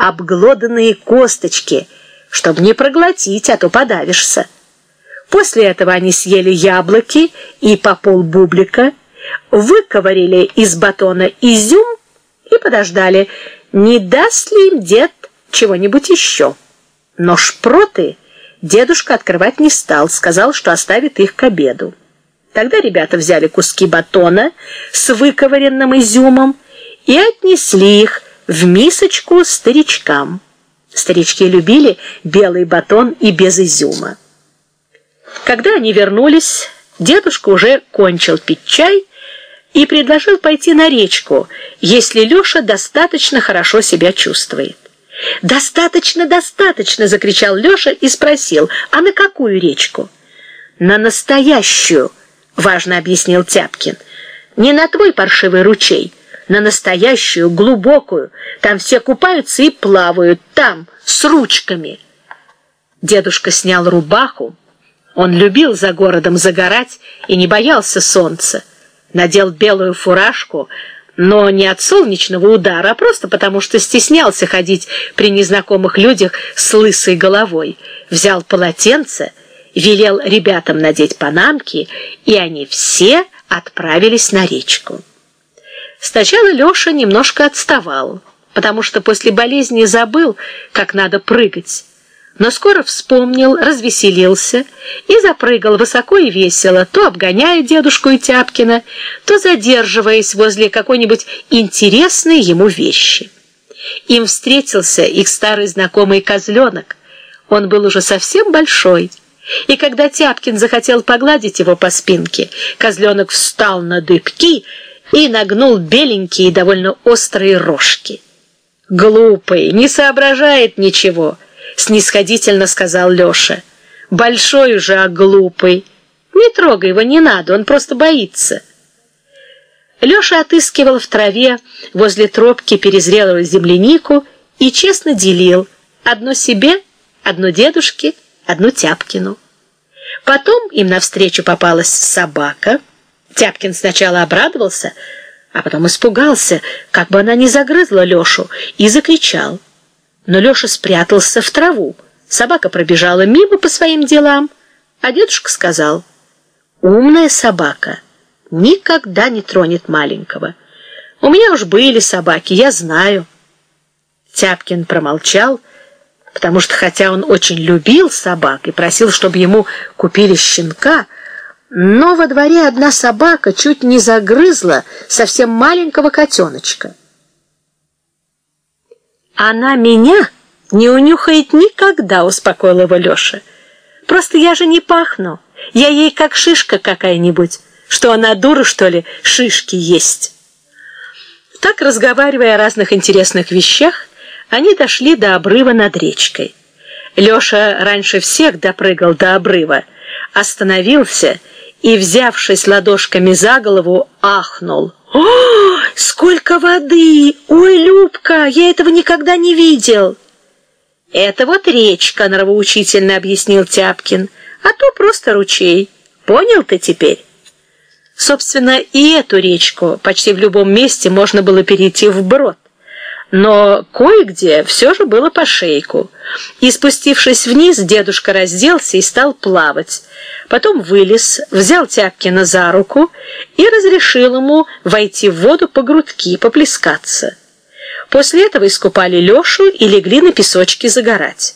обглоданные косточки, чтобы не проглотить, а то подавишься. После этого они съели яблоки и по полбублика, выковырили из батона изюм и подождали, не даст ли им дед чего-нибудь еще. Но шпроты дедушка открывать не стал, сказал, что оставит их к обеду. Тогда ребята взяли куски батона с выковыренным изюмом и отнесли их в мисочку старичкам. Старички любили белый батон и без изюма. Когда они вернулись, дедушка уже кончил пить чай и предложил пойти на речку, если Леша достаточно хорошо себя чувствует. «Достаточно, достаточно!» — закричал Леша и спросил, «А на какую речку?» «На настоящую!» — важно объяснил Тяпкин. «Не на твой паршивый ручей, на настоящую, глубокую. Там все купаются и плавают, там, с ручками». Дедушка снял рубаху. Он любил за городом загорать и не боялся солнца надел белую фуражку, но не от солнечного удара, а просто потому, что стеснялся ходить при незнакомых людях с лысой головой. Взял полотенце, велел ребятам надеть панамки, и они все отправились на речку. Сначала Леша немножко отставал, потому что после болезни забыл, как надо прыгать но скоро вспомнил, развеселился и запрыгал высоко и весело, то обгоняя дедушку и Тяпкина, то задерживаясь возле какой-нибудь интересной ему вещи. Им встретился их старый знакомый козленок. Он был уже совсем большой, и когда Тяпкин захотел погладить его по спинке, козленок встал на дыбки и нагнул беленькие и довольно острые рожки. «Глупый, не соображает ничего» снисходительно сказал Леша. Большой уже, а глупый. Не трогай его, не надо, он просто боится. Леша отыскивал в траве возле тропки перезрелую землянику и честно делил одно себе, одно дедушке, одну Тяпкину. Потом им навстречу попалась собака. Тяпкин сначала обрадовался, а потом испугался, как бы она не загрызла Лешу, и закричал — но Леша спрятался в траву. Собака пробежала мимо по своим делам, а дедушка сказал, «Умная собака никогда не тронет маленького. У меня уж были собаки, я знаю». Тяпкин промолчал, потому что хотя он очень любил собак и просил, чтобы ему купили щенка, но во дворе одна собака чуть не загрызла совсем маленького котеночка. «Она меня не унюхает никогда», — успокоил его Леша. «Просто я же не пахну. Я ей как шишка какая-нибудь. Что она дура, что ли, шишки есть?» Так, разговаривая о разных интересных вещах, они дошли до обрыва над речкой. Леша раньше всех допрыгал до обрыва, остановился и, взявшись ладошками за голову, ахнул. «О, сколько воды! Ой, Любка, я этого никогда не видел!» «Это вот речка», — нравоучительно объяснил Тяпкин, «а то просто ручей. Понял ты теперь?» Собственно, и эту речку почти в любом месте можно было перейти вброд но кое-где все же было по шейку. И спустившись вниз, дедушка разделся и стал плавать. Потом вылез, взял Тяпкина за руку и разрешил ему войти в воду по грудки, поплескаться. После этого искупали Лешу и легли на песочке загорать.